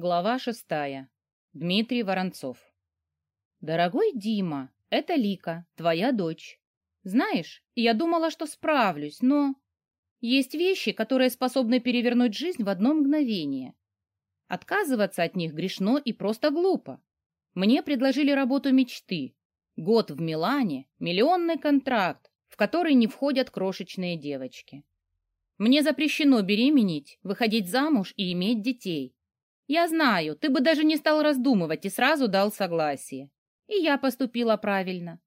Глава шестая. Дмитрий Воронцов. Дорогой Дима, это Лика, твоя дочь. Знаешь, я думала, что справлюсь, но... Есть вещи, которые способны перевернуть жизнь в одно мгновение. Отказываться от них грешно и просто глупо. Мне предложили работу мечты. Год в Милане, миллионный контракт, в который не входят крошечные девочки. Мне запрещено беременеть, выходить замуж и иметь детей. Я знаю, ты бы даже не стал раздумывать и сразу дал согласие. И я поступила правильно.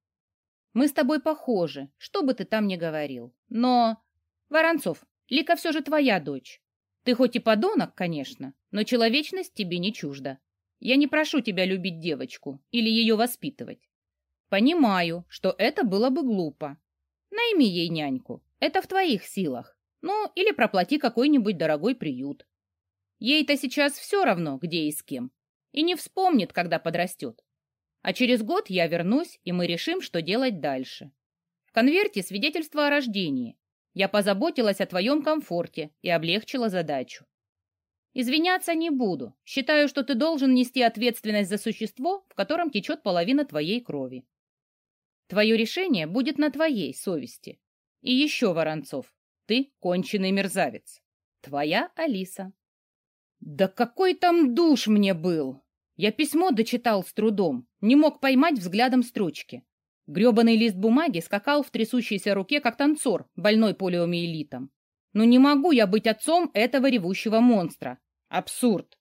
Мы с тобой похожи, что бы ты там ни говорил. Но, Воронцов, Лика все же твоя дочь. Ты хоть и подонок, конечно, но человечность тебе не чужда. Я не прошу тебя любить девочку или ее воспитывать. Понимаю, что это было бы глупо. Найми ей няньку. Это в твоих силах. Ну, или проплати какой-нибудь дорогой приют. Ей-то сейчас все равно, где и с кем. И не вспомнит, когда подрастет. А через год я вернусь, и мы решим, что делать дальше. В конверте свидетельство о рождении. Я позаботилась о твоем комфорте и облегчила задачу. Извиняться не буду. Считаю, что ты должен нести ответственность за существо, в котором течет половина твоей крови. Твое решение будет на твоей совести. И еще, Воронцов, ты конченый мерзавец. Твоя Алиса. Да какой там душ мне был! Я письмо дочитал с трудом, не мог поймать взглядом строчки. Гребаный лист бумаги скакал в трясущейся руке, как танцор, больной полиомиелитом. Ну не могу я быть отцом этого ревущего монстра. Абсурд.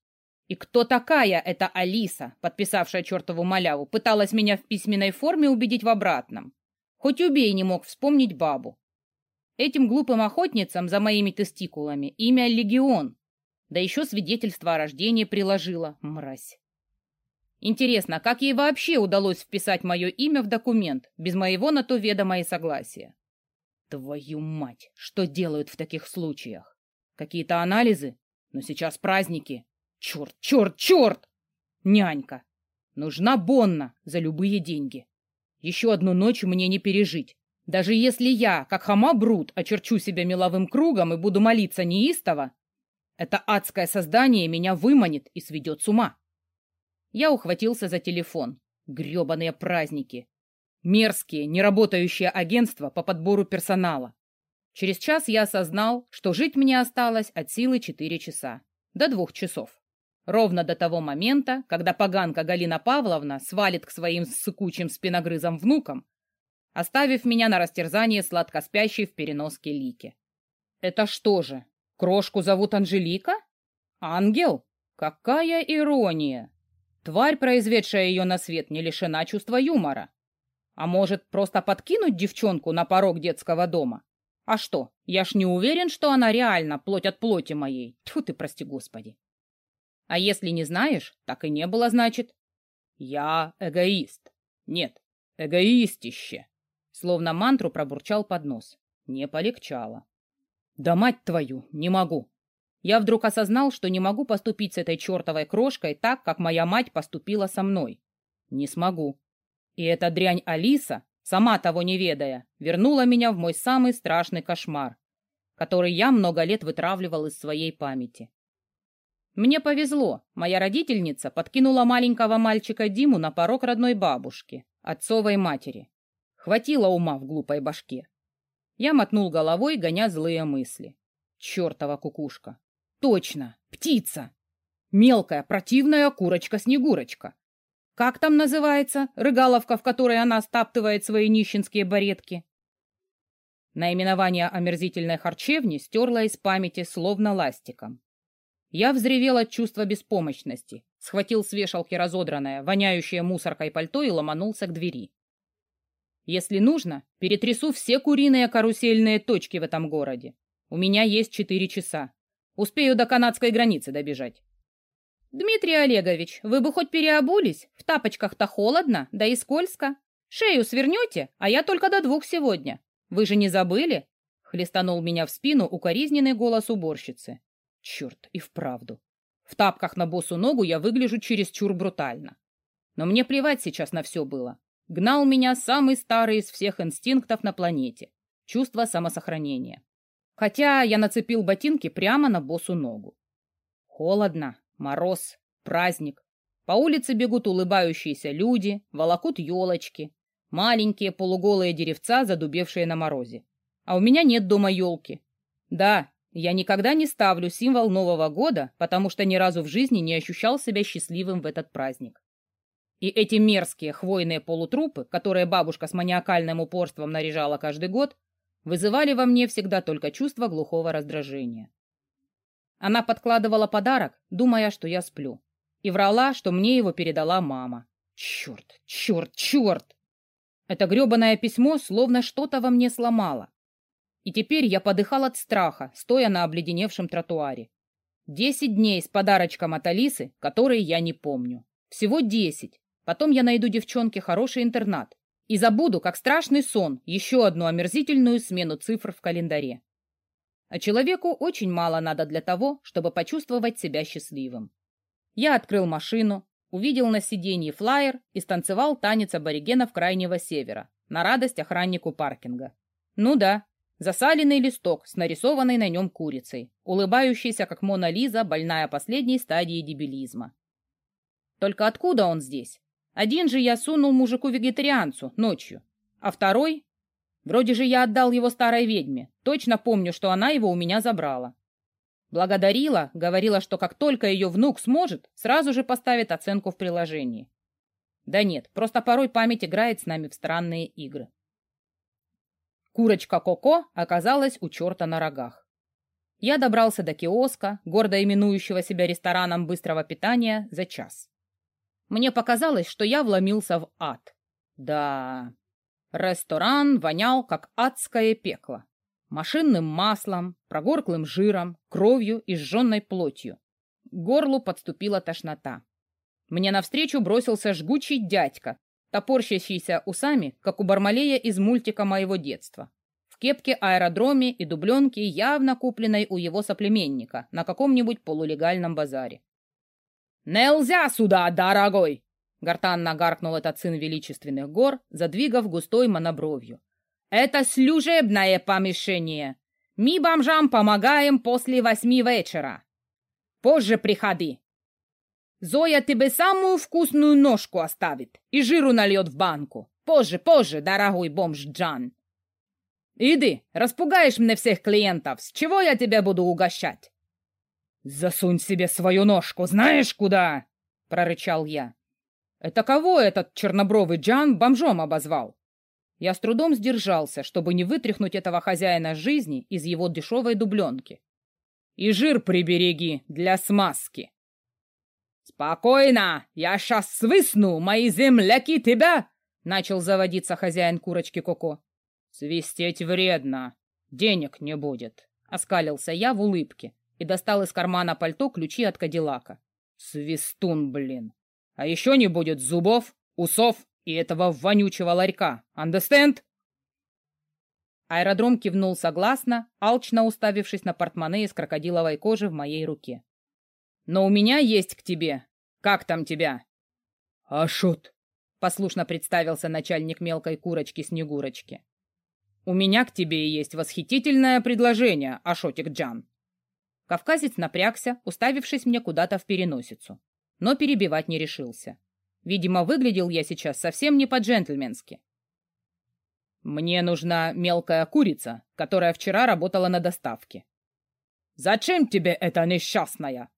И кто такая эта Алиса, подписавшая чертову маляву, пыталась меня в письменной форме убедить в обратном? Хоть убей не мог вспомнить бабу. Этим глупым охотницам за моими тестикулами имя Легион, да еще свидетельство о рождении приложила, мразь. Интересно, как ей вообще удалось вписать мое имя в документ, без моего на то ведома и согласия? Твою мать, что делают в таких случаях? Какие-то анализы? Но сейчас праздники. Черт, черт, черт! Нянька. Нужна Бонна за любые деньги. Еще одну ночь мне не пережить. Даже если я, как хама Брут, очерчу себя меловым кругом и буду молиться неистово, это адское создание меня выманит и сведет с ума. Я ухватился за телефон. Гребаные праздники. Мерзкие, неработающие агентства по подбору персонала. Через час я осознал, что жить мне осталось от силы 4 часа. До двух часов. Ровно до того момента, когда поганка Галина Павловна свалит к своим сыкучим спиногрызам внукам, оставив меня на растерзание сладко спящей в переноске Лики. Это что же, Крошку зовут Анжелика? Ангел? Какая ирония! Тварь, произведшая ее на свет, не лишена чувства юмора. А может, просто подкинуть девчонку на порог детского дома? А что, я ж не уверен, что она реально плоть от плоти моей. Тьфу ты, прости господи. А если не знаешь, так и не было, значит. Я эгоист. Нет, эгоистище. Словно мантру пробурчал под нос. Не полегчало. Да мать твою, не могу. Я вдруг осознал, что не могу поступить с этой чертовой крошкой так, как моя мать поступила со мной. Не смогу. И эта дрянь Алиса, сама того не ведая, вернула меня в мой самый страшный кошмар, который я много лет вытравливал из своей памяти. Мне повезло, моя родительница подкинула маленького мальчика Диму на порог родной бабушки, отцовой матери. Хватило ума в глупой башке. Я мотнул головой, гоня злые мысли. Чертова кукушка. Точно, птица. Мелкая, противная курочка-снегурочка. Как там называется рыгаловка, в которой она стаптывает свои нищенские баретки? Наименование омерзительной харчевни стерло из памяти словно ластиком. Я взревел от чувства беспомощности, схватил с вешалки разодранное, воняющее мусоркой пальто и ломанулся к двери. Если нужно, перетрясу все куриные карусельные точки в этом городе. У меня есть четыре часа. Успею до канадской границы добежать. Дмитрий Олегович, вы бы хоть переобулись? В тапочках-то холодно, да и скользко. Шею свернете, а я только до двух сегодня. Вы же не забыли? Хлестанул меня в спину укоризненный голос уборщицы. Черт, и вправду. В тапках на босу ногу я выгляжу чересчур брутально. Но мне плевать сейчас на все было гнал меня самый старый из всех инстинктов на планете — чувство самосохранения. Хотя я нацепил ботинки прямо на босу ногу. Холодно, мороз, Праздник. По улице бегут улыбающиеся люди, волокут елочки. Маленькие полуголые деревца, задубевшие на морозе. А у меня нет дома елки. Да, я никогда не ставлю символ Нового года, потому что ни разу в жизни не ощущал себя счастливым в этот праздник. И эти мерзкие хвойные полутрупы, которые бабушка с маниакальным упорством наряжала каждый год, вызывали во мне всегда только чувство глухого раздражения. Она подкладывала подарок, думая, что я сплю, и врала, что мне его передала мама. Черт, черт, черт! Это гребаное письмо словно что-то во мне сломало. И теперь я подыхал от страха, стоя на обледеневшем тротуаре. Десять дней с подарочком от Алисы, который я не помню. Всего десять. Потом я найду девчонке хороший интернат. И забуду, как страшный сон, еще одну омерзительную смену цифр в календаре. А человеку очень мало надо для того, чтобы почувствовать себя счастливым. Я открыл машину, увидел на сиденье флаер и станцевал танец аборигенов Крайнего Севера на радость охраннику паркинга. Ну да, Засаленный листок с нарисованной на нем курицей, улыбающаяся, как Мона Лиза, больная последней стадии дебилизма. Только откуда он здесь? Один же я сунул мужику-вегетарианцу ночью, а второй... Вроде же я отдал его старой ведьме. Точно помню, что она его у меня забрала. Благодарила, говорила, что как только ее внук сможет, сразу же поставит оценку в приложении. Да нет, просто порой память играет с нами в странные игры. Курочка Коко оказалась у черта на рогах. Я добрался до киоска, гордо именующего себя рестораном быстрого питания, за час. Мне показалось, что я вломился в ад. Да, ресторан вонял, как адское пекло. Машинным маслом, прогорклым жиром, кровью и сжженной плотью. К горлу подступила тошнота. Мне навстречу бросился жгучий дядька топорщащийся усами, как у Бармалея из мультика моего детства. В кепке аэродроме и дубленке, явно купленной у его соплеменника на каком-нибудь полулегальном базаре. «Нельзя сюда, дорогой!» Гортанно гаркнул этот сын величественных гор, задвигав густой монобровью. «Это служебное помещение. Мы бомжам помогаем после восьми вечера. Позже приходи, Зоя тебе самую вкусную ножку оставит и жиру нальет в банку. Позже, позже, дорогой бомж Джан. Иди, распугаешь мне всех клиентов. С чего я тебя буду угощать? Засунь себе свою ножку, знаешь куда? Прорычал я. Это кого этот чернобровый Джан бомжом обозвал? Я с трудом сдержался, чтобы не вытряхнуть этого хозяина жизни из его дешевой дубленки. И жир прибереги для смазки. «Спокойно! Я сейчас свистну, мои земляки тебя!» Начал заводиться хозяин курочки Коко. «Свистеть вредно. Денег не будет», — оскалился я в улыбке и достал из кармана пальто ключи от Кадиллака. «Свистун, блин! А еще не будет зубов, усов и этого вонючего ларька. Understand?» Аэродром кивнул согласно, алчно уставившись на портмоне из крокодиловой кожи в моей руке. Но у меня есть к тебе. Как там тебя?» «Ашот», — послушно представился начальник мелкой курочки-снегурочки. «У меня к тебе есть восхитительное предложение, Ашотик Джан». Кавказец напрягся, уставившись мне куда-то в переносицу, но перебивать не решился. Видимо, выглядел я сейчас совсем не по-джентльменски. «Мне нужна мелкая курица, которая вчера работала на доставке». «Зачем тебе эта несчастная?»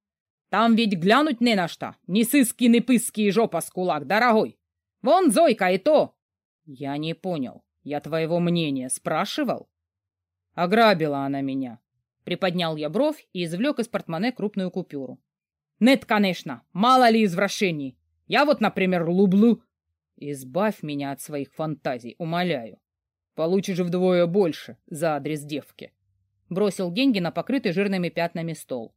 Там ведь глянуть не на что. Ни сыски, ни пыски и жопа с кулак, дорогой. Вон Зойка и то. Я не понял. Я твоего мнения спрашивал? Ограбила она меня. Приподнял я бровь и извлек из портмоне крупную купюру. Нет, конечно, мало ли извращений. Я вот, например, люблю... Избавь меня от своих фантазий, умоляю. Получишь вдвое больше за адрес девки. Бросил деньги на покрытый жирными пятнами стол.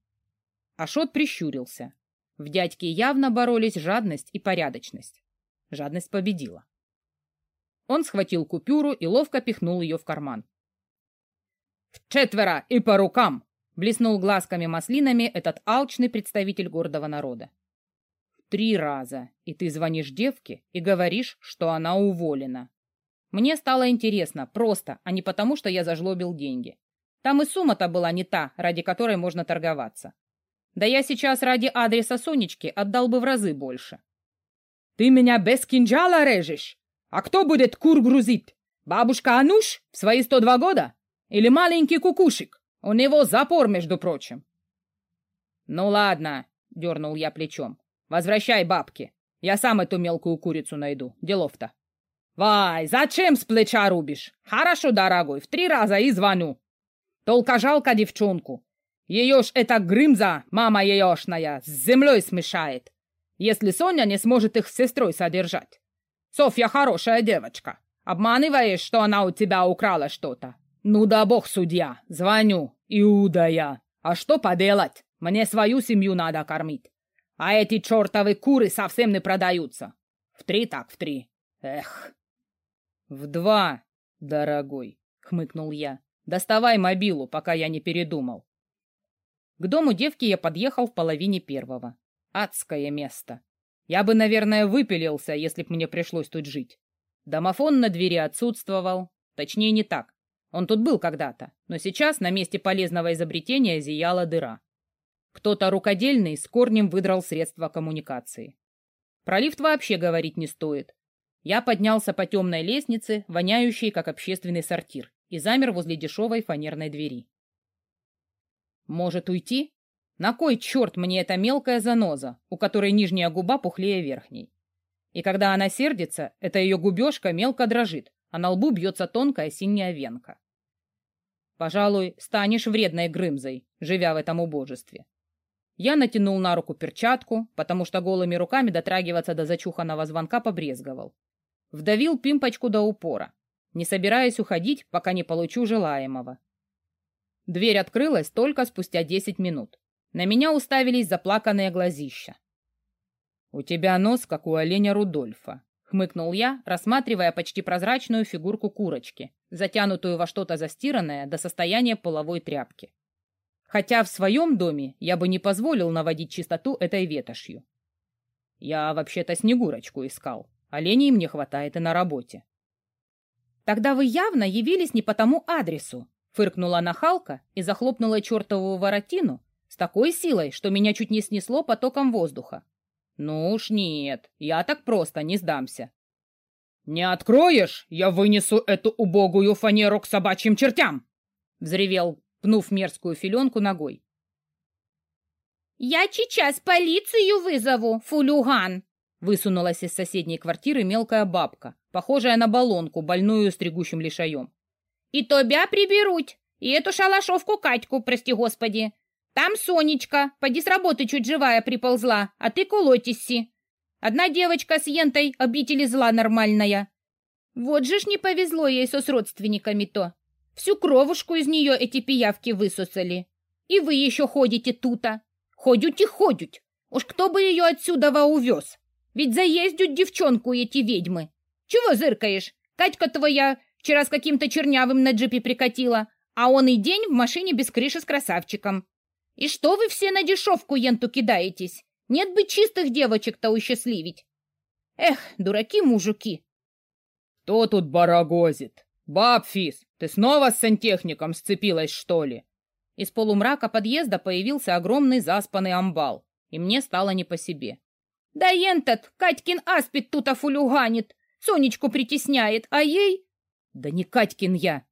Ашот прищурился. В дядьке явно боролись жадность и порядочность. Жадность победила. Он схватил купюру и ловко пихнул ее в карман. «В четверо и по рукам!» — блеснул глазками-маслинами этот алчный представитель гордого народа. «В три раза, и ты звонишь девке и говоришь, что она уволена. Мне стало интересно, просто, а не потому, что я зажлобил деньги. Там и сумма-то была не та, ради которой можно торговаться. Да я сейчас ради адреса Сонечки отдал бы в разы больше. Ты меня без кинжала режешь? А кто будет кур грузить? Бабушка Ануш в свои 102 года? Или маленький кукушек? У него запор, между прочим. Ну ладно, дернул я плечом. Возвращай бабки. Я сам эту мелкую курицу найду. Делов-то. Вай, зачем с плеча рубишь? Хорошо, дорогой, в три раза и звоню. Только жалко девчонку. Ее ж эта Грымза, мама еешная, с землей смешает, если Соня не сможет их с сестрой содержать. Софья хорошая девочка. Обманываешь, что она у тебя украла что-то? Ну да бог судья, звоню, Иуда я. А что поделать? Мне свою семью надо кормить. А эти чертовы куры совсем не продаются. В три так в три. Эх. В два, дорогой, хмыкнул я. Доставай мобилу, пока я не передумал. К дому девки я подъехал в половине первого. Адское место. Я бы, наверное, выпилился, если б мне пришлось тут жить. Домофон на двери отсутствовал. Точнее, не так. Он тут был когда-то, но сейчас на месте полезного изобретения зияла дыра. Кто-то рукодельный с корнем выдрал средства коммуникации. Про лифт вообще говорить не стоит. Я поднялся по темной лестнице, воняющей, как общественный сортир, и замер возле дешевой фанерной двери. Может уйти? На кой черт мне эта мелкая заноза, у которой нижняя губа пухлее верхней? И когда она сердится, эта ее губежка мелко дрожит, а на лбу бьется тонкая синяя венка. Пожалуй, станешь вредной Грымзой, живя в этом убожестве. Я натянул на руку перчатку, потому что голыми руками дотрагиваться до зачуханного звонка побрезговал. Вдавил пимпочку до упора, не собираясь уходить, пока не получу желаемого. Дверь открылась только спустя десять минут. На меня уставились заплаканные глазища. «У тебя нос, как у оленя Рудольфа», — хмыкнул я, рассматривая почти прозрачную фигурку курочки, затянутую во что-то застиранное до состояния половой тряпки. Хотя в своем доме я бы не позволил наводить чистоту этой ветошью. Я вообще-то Снегурочку искал. Оленей мне хватает и на работе. Тогда вы явно явились не по тому адресу, фыркнула нахалка и захлопнула чертову воротину с такой силой, что меня чуть не снесло потоком воздуха. Ну уж нет, я так просто не сдамся. «Не откроешь, я вынесу эту убогую фанеру к собачьим чертям!» — взревел, пнув мерзкую филенку ногой. «Я сейчас полицию вызову, фулюган!» Высунулась из соседней квартиры мелкая бабка, похожая на баллонку, больную стригущим лишаем. «И тебя приберут, и эту шалашовку Катьку, прости господи. Там Сонечка, поди с работы чуть живая приползла, а ты кулотиси. Одна девочка с ентой обители зла нормальная. Вот же ж не повезло ей со с родственниками-то. Всю кровушку из нее эти пиявки высосали. И вы еще ходите тута. Ходють и ходють. Уж кто бы ее отсюда во увез? Ведь заездят девчонку эти ведьмы. Чего зыркаешь? Катька твоя вчера с каким-то чернявым на джипе прикатила, а он и день в машине без крыши с красавчиком. И что вы все на дешевку енту кидаетесь? Нет бы чистых девочек-то усчастливить. Эх, дураки-мужики. Кто тут барагозит? Бабфис, ты снова с сантехником сцепилась, что ли? Из полумрака подъезда появился огромный заспанный амбал, и мне стало не по себе. Да ентот, Катькин аспид тут афулюганит, Сонечку притесняет, а ей... Да не Катькин я.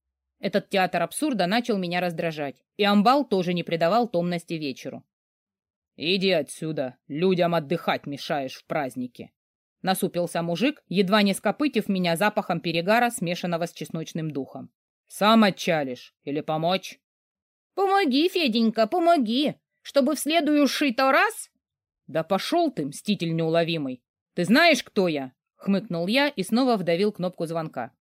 Этот театр абсурда начал меня раздражать, и амбал тоже не придавал томности вечеру. «Иди отсюда, людям отдыхать мешаешь в празднике!» Насупился мужик, едва не скопытив меня запахом перегара, смешанного с чесночным духом. «Сам отчалишь или помочь?» «Помоги, Феденька, помоги, чтобы в следующий-то раз...» «Да пошел ты, мститель неуловимый! Ты знаешь, кто я?» — хмыкнул я и снова вдавил кнопку звонка.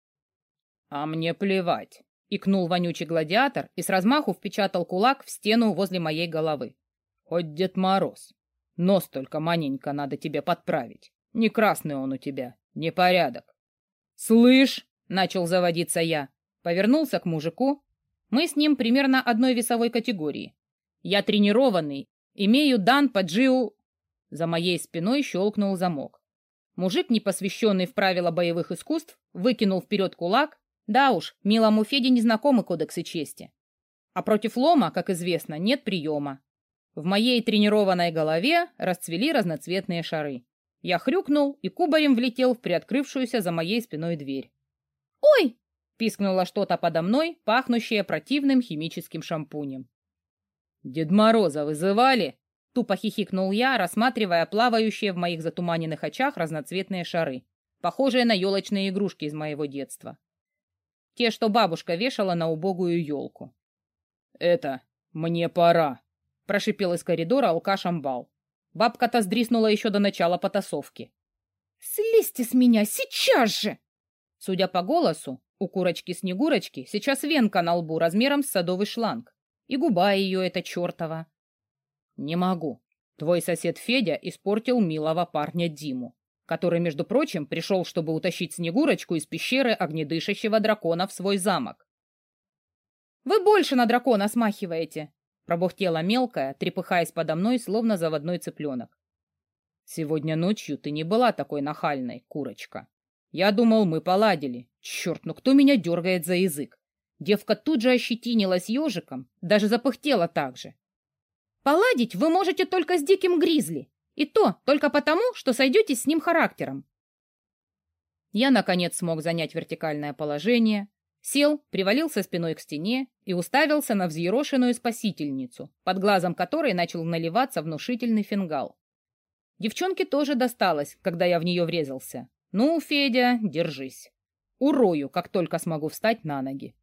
«А мне плевать!» — икнул вонючий гладиатор и с размаху впечатал кулак в стену возле моей головы. Хоть Дед Мороз. Нос только маненько надо тебе подправить. Не красный он у тебя, не порядок. Слышь, начал заводиться я. Повернулся к мужику. Мы с ним примерно одной весовой категории. Я тренированный, имею дан по джиу... За моей спиной щелкнул замок. Мужик, не посвященный в правила боевых искусств, выкинул вперед кулак. Да уж, милому Феде незнакомы кодексы чести. А против лома, как известно, нет приема. В моей тренированной голове расцвели разноцветные шары. Я хрюкнул и кубарем влетел в приоткрывшуюся за моей спиной дверь. «Ой!» — пискнуло что-то подо мной, пахнущее противным химическим шампунем. «Дед Мороза вызывали?» — тупо хихикнул я, рассматривая плавающие в моих затуманенных очах разноцветные шары, похожие на елочные игрушки из моего детства. Те, что бабушка вешала на убогую елку. «Это мне пора», — прошипел из коридора алкаш Амбал. Бабка-то сдриснула еще до начала потасовки. «Слезьте с меня сейчас же!» Судя по голосу, у курочки-снегурочки сейчас венка на лбу размером с садовый шланг. И губа ее эта чертова. «Не могу. Твой сосед Федя испортил милого парня Диму, который, между прочим, пришел, чтобы утащить Снегурочку из пещеры огнедышащего дракона в свой замок. «Вы больше на дракона смахиваете!» Пробухтела мелкая, трепыхаясь подо мной, словно заводной цыпленок. «Сегодня ночью ты не была такой нахальной, курочка. Я думал, мы поладили. Черт, ну кто меня дергает за язык?» Девка тут же ощетинилась ежиком, даже запыхтела так же. «Поладить вы можете только с диким гризли, и то только потому, что сойдетесь с ним характером». Я, наконец, смог занять вертикальное положение, Сел, привалился спиной к стене и уставился на взъерошенную спасительницу, под глазом которой начал наливаться внушительный фингал. Девчонке тоже досталось, когда я в нее врезался. Ну, Федя, держись. Урою, как только смогу встать на ноги.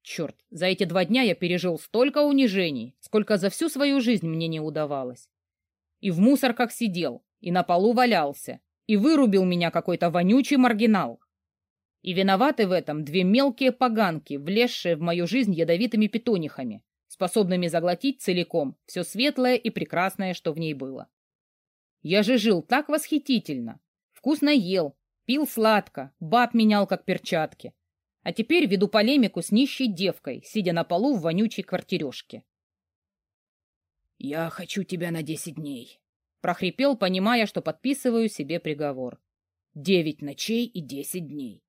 Черт, за эти два дня я пережил столько унижений, сколько за всю свою жизнь мне не удавалось. И в мусорках сидел, и на полу валялся, и вырубил меня какой-то вонючий маргинал. И виноваты в этом две мелкие поганки, влезшие в мою жизнь ядовитыми питонихами, способными заглотить целиком все светлое и прекрасное, что в ней было. Я же жил так восхитительно, вкусно ел, пил сладко, баб менял как перчатки. А теперь веду полемику с нищей девкой, сидя на полу в вонючей квартирешке. «Я хочу тебя на десять дней», — прохрипел, понимая, что подписываю себе приговор. «Девять ночей и десять дней.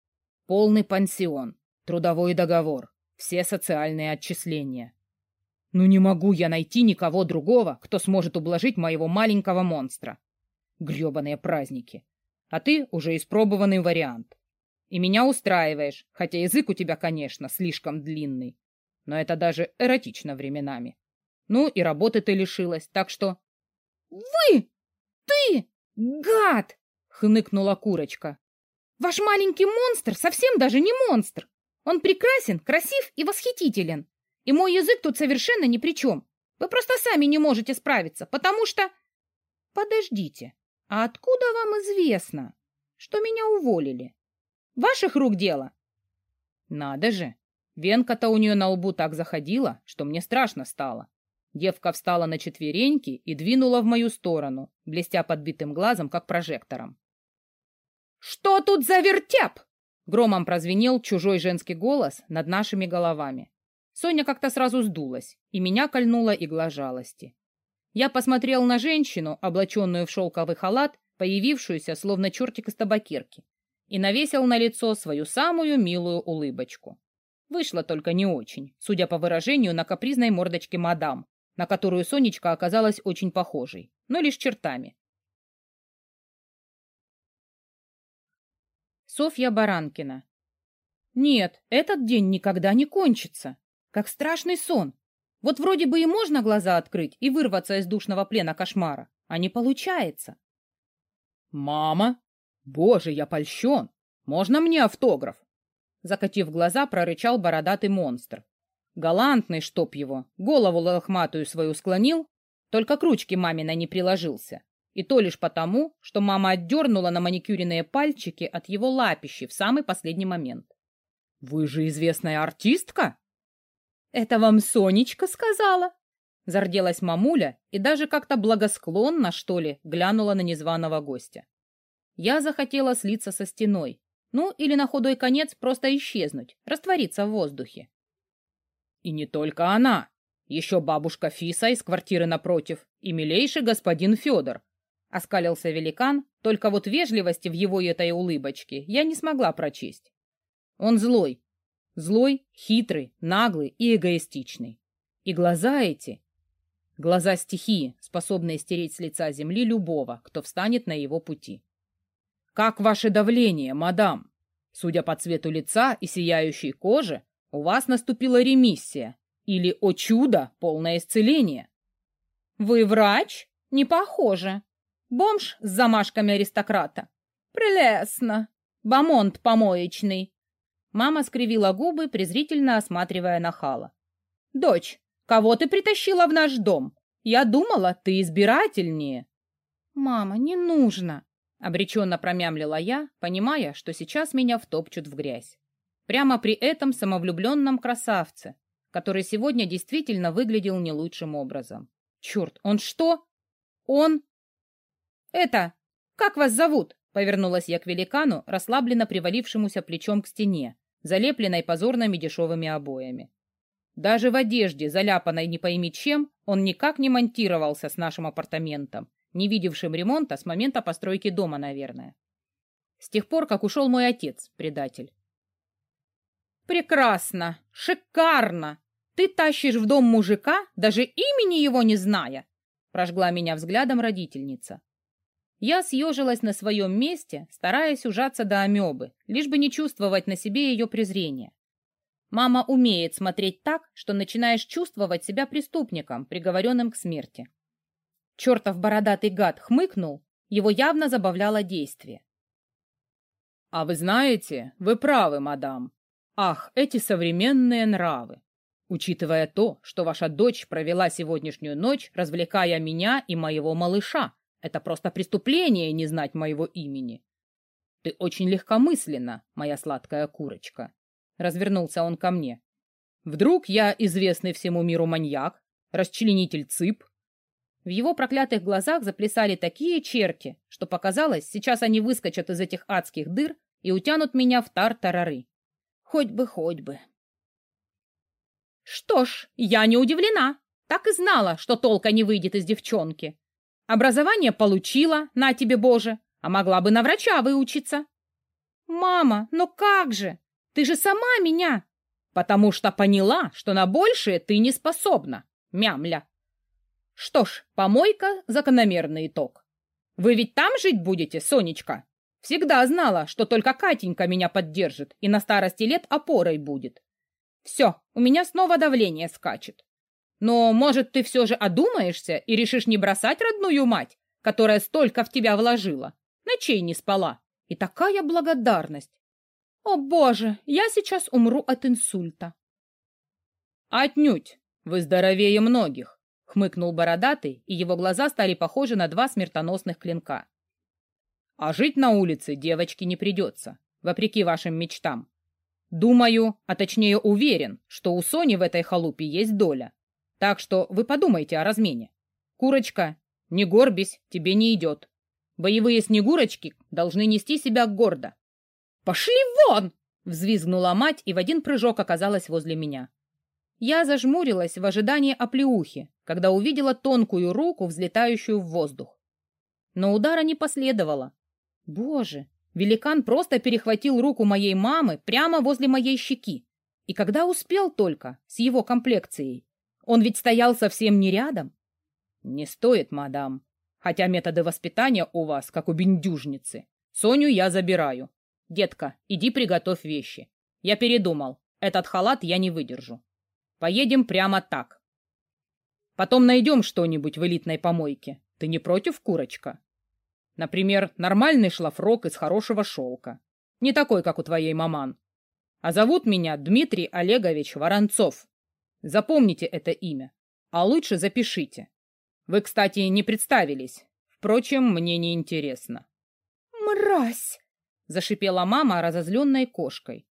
Полный пансион, трудовой договор, все социальные отчисления. Ну не могу я найти никого другого, кто сможет ублажить моего маленького монстра. Гребаные праздники. А ты уже испробованный вариант. И меня устраиваешь, хотя язык у тебя, конечно, слишком длинный. Но это даже эротично временами. Ну и работы ты лишилась, так что... «Вы! Ты! Гад!» — хныкнула курочка. Ваш маленький монстр совсем даже не монстр. Он прекрасен, красив и восхитителен. И мой язык тут совершенно ни при чем. Вы просто сами не можете справиться, потому что... Подождите, а откуда вам известно, что меня уволили? Ваших рук дело? Надо же. Венка-то у нее на лбу так заходила, что мне страшно стало. Девка встала на четвереньки и двинула в мою сторону, блестя подбитым глазом, как прожектором. «Что тут за вертеп?» Громом прозвенел чужой женский голос над нашими головами. Соня как-то сразу сдулась, и меня кольнула игла жалости. Я посмотрел на женщину, облаченную в шелковый халат, появившуюся, словно чертик из табакерки, и навесил на лицо свою самую милую улыбочку. Вышло только не очень, судя по выражению на капризной мордочке мадам, на которую Сонечка оказалась очень похожей, но лишь чертами. Софья Баранкина. Нет, этот день никогда не кончится. Как страшный сон. Вот вроде бы и можно глаза открыть и вырваться из душного плена кошмара, а не получается. «Мама? Боже, я польщен! Можно мне автограф?» Закатив глаза, прорычал бородатый монстр. Галантный, чтоб его, голову лохматую свою склонил, только к ручке мамина не приложился. И то лишь потому, что мама отдернула на маникюренные пальчики от его лапищи в самый последний момент. «Вы же известная артистка?» «Это вам Сонечка сказала?» Зарделась мамуля и даже как-то благосклонно, что ли, глянула на незваного гостя. Я захотела слиться со стеной, ну или на худой конец просто исчезнуть, раствориться в воздухе. И не только она. Еще бабушка Фиса из квартиры напротив и милейший господин Федор, Оскалился великан, только вот вежливости в его этой улыбочке я не смогла прочесть. Он злой. Злой, хитрый, наглый и эгоистичный. И глаза эти... Глаза стихии, способные стереть с лица земли любого, кто встанет на его пути. «Как ваше давление, мадам? Судя по цвету лица и сияющей кожи, у вас наступила ремиссия или, о чудо, полное исцеление». «Вы врач? Не похоже. Бомж с замашками аристократа. Прелестно. Бамонт помоечный». Мама скривила губы, презрительно осматривая нахала. «Дочь, Кого ты притащила в наш дом? Я думала, ты избирательнее. Мама, не нужно, обреченно промямлила я, понимая, что сейчас меня втопчут в грязь. Прямо при этом самовлюбленном красавце, который сегодня действительно выглядел не лучшим образом. Черт, он что? Он... Это... Как вас зовут? Повернулась я к великану, расслабленно привалившемуся плечом к стене, залепленной позорными дешевыми обоями. Даже в одежде, заляпанной не пойми чем, он никак не монтировался с нашим апартаментом, не видевшим ремонта с момента постройки дома, наверное. С тех пор, как ушел мой отец, предатель. «Прекрасно! Шикарно! Ты тащишь в дом мужика, даже имени его не зная!» Прожгла меня взглядом родительница. Я съежилась на своем месте, стараясь ужаться до амебы, лишь бы не чувствовать на себе ее презрение. Мама умеет смотреть так, что начинаешь чувствовать себя преступником, приговоренным к смерти. Чертов бородатый гад хмыкнул, его явно забавляло действие. «А вы знаете, вы правы, мадам. Ах, эти современные нравы! Учитывая то, что ваша дочь провела сегодняшнюю ночь, развлекая меня и моего малыша, это просто преступление не знать моего имени. Ты очень легкомысленна, моя сладкая курочка. Развернулся он ко мне. Вдруг я известный всему миру маньяк, расчленитель ЦИП? В его проклятых глазах заплясали такие черти, что показалось, сейчас они выскочат из этих адских дыр и утянут меня в тар-тарары. Хоть бы, хоть бы. Что ж, я не удивлена. Так и знала, что толка не выйдет из девчонки. Образование получила, на тебе, Боже, а могла бы на врача выучиться. Мама, ну как же? Ты же сама меня!» «Потому что поняла, что на большее ты не способна, мямля!» «Что ж, помойка — закономерный итог. Вы ведь там жить будете, Сонечка?» Всегда знала, что только Катенька меня поддержит и на старости лет опорой будет. Все, у меня снова давление скачет. Но, может, ты все же одумаешься и решишь не бросать родную мать, которая столько в тебя вложила, ночей не спала. И такая благодарность. О боже, я сейчас умру от инсульта. Отнюдь, вы здоровее многих, хмыкнул бородатый, и его глаза стали похожи на два смертоносных клинка. А жить на улице девочке не придется, вопреки вашим мечтам. Думаю, а точнее уверен, что у Сони в этой халупе есть доля. Так что вы подумайте о размене. Курочка, не горбись, тебе не идет. Боевые снегурочки должны нести себя гордо, «Пошли вон!» — взвизгнула мать и в один прыжок оказалась возле меня. Я зажмурилась в ожидании оплеухи, когда увидела тонкую руку, взлетающую в воздух. Но удара не последовало. Боже, великан просто перехватил руку моей мамы прямо возле моей щеки. И когда успел только, с его комплекцией? Он ведь стоял совсем не рядом. Не стоит, мадам. Хотя методы воспитания у вас, как у бендюжницы. Соню я забираю. «Детка, иди приготовь вещи. Я передумал. Этот халат я не выдержу. Поедем прямо так. Потом найдем что-нибудь в элитной помойке. Ты не против, курочка? Например, нормальный шлафрок из хорошего шелка. Не такой, как у твоей маман. А зовут меня Дмитрий Олегович Воронцов. Запомните это имя. А лучше запишите. Вы, кстати, не представились. Впрочем, мне не интересно. «Мразь!» — зашипела мама разозленной кошкой.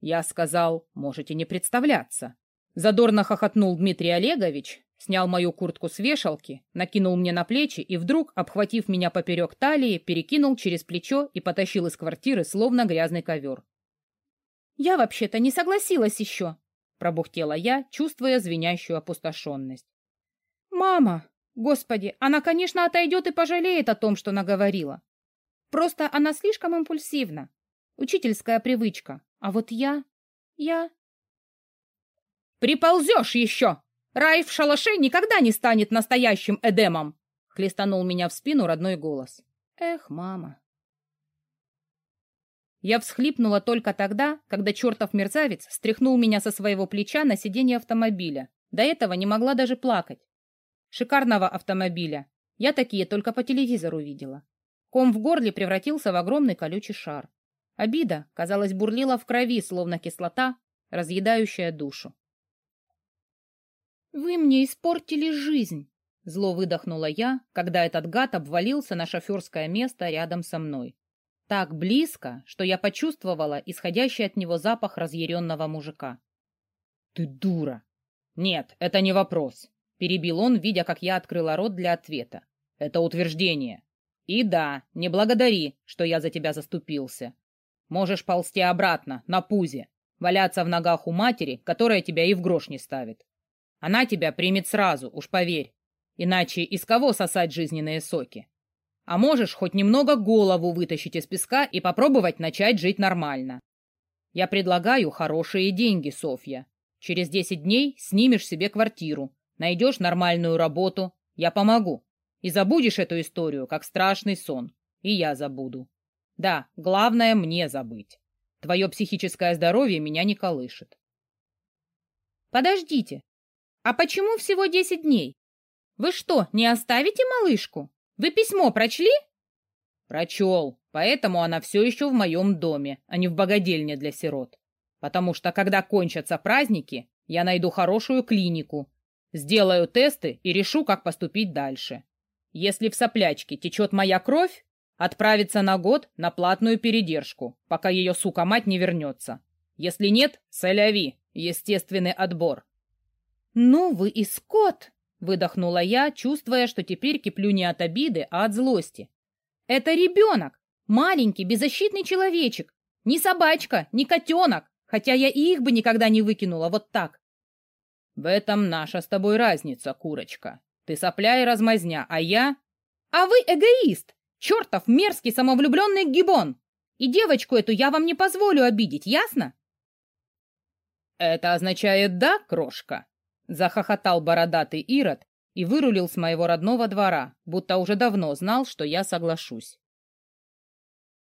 Я сказал, можете не представляться. Задорно хохотнул Дмитрий Олегович, снял мою куртку с вешалки, накинул мне на плечи и вдруг, обхватив меня поперек талии, перекинул через плечо и потащил из квартиры, словно грязный ковер. «Я вообще-то не согласилась еще», — пробухтела я, чувствуя звенящую опустошенность. «Мама! Господи, она, конечно, отойдет и пожалеет о том, что наговорила. Просто она слишком импульсивна. Учительская привычка. А вот я... я... «Приползешь еще!» Рай в шалаше никогда не станет настоящим Эдемом!» Хлестанул меня в спину родной голос. «Эх, мама!» Я всхлипнула только тогда, когда чертов мерзавец стряхнул меня со своего плеча на сиденье автомобиля. До этого не могла даже плакать. Шикарного автомобиля. Я такие только по телевизору видела. Ком в горле превратился в огромный колючий шар. Обида, казалось, бурлила в крови, словно кислота, разъедающая душу. «Вы мне испортили жизнь!» Зло выдохнула я, когда этот гад обвалился на шоферское место рядом со мной. Так близко, что я почувствовала исходящий от него запах разъяренного мужика. «Ты дура!» «Нет, это не вопрос», — перебил он, видя, как я открыла рот для ответа. «Это утверждение. И да, не благодари, что я за тебя заступился. Можешь ползти обратно, на пузе, валяться в ногах у матери, которая тебя и в грош не ставит. Она тебя примет сразу, уж поверь. Иначе из кого сосать жизненные соки? А можешь хоть немного голову вытащить из песка и попробовать начать жить нормально. Я предлагаю хорошие деньги, Софья. Через десять дней снимешь себе квартиру, найдешь нормальную работу, я помогу. И забудешь эту историю, как страшный сон. И я забуду. Да, главное мне забыть. Твое психическое здоровье меня не колышет. Подождите. А почему всего десять дней? Вы что, не оставите малышку? Вы письмо прочли? Прочел. Поэтому она все еще в моем доме, а не в богадельне для сирот. Потому что, когда кончатся праздники, я найду хорошую клинику, сделаю тесты и решу, как поступить дальше. Если в соплячке течет моя кровь, отправиться на год на платную передержку, пока ее сука-мать не вернется. Если нет, соляви, естественный отбор. «Ну вы и скот!» — выдохнула я, чувствуя, что теперь киплю не от обиды, а от злости. «Это ребенок! Маленький, беззащитный человечек! Не собачка, не котенок! Хотя я и их бы никогда не выкинула вот так!» «В этом наша с тобой разница, курочка!» Ты сопля и размазня, а я... А вы эгоист! Чертов мерзкий самовлюбленный гибон! И девочку эту я вам не позволю обидеть, ясно? Это означает «да, крошка», — захохотал бородатый Ирод и вырулил с моего родного двора, будто уже давно знал, что я соглашусь.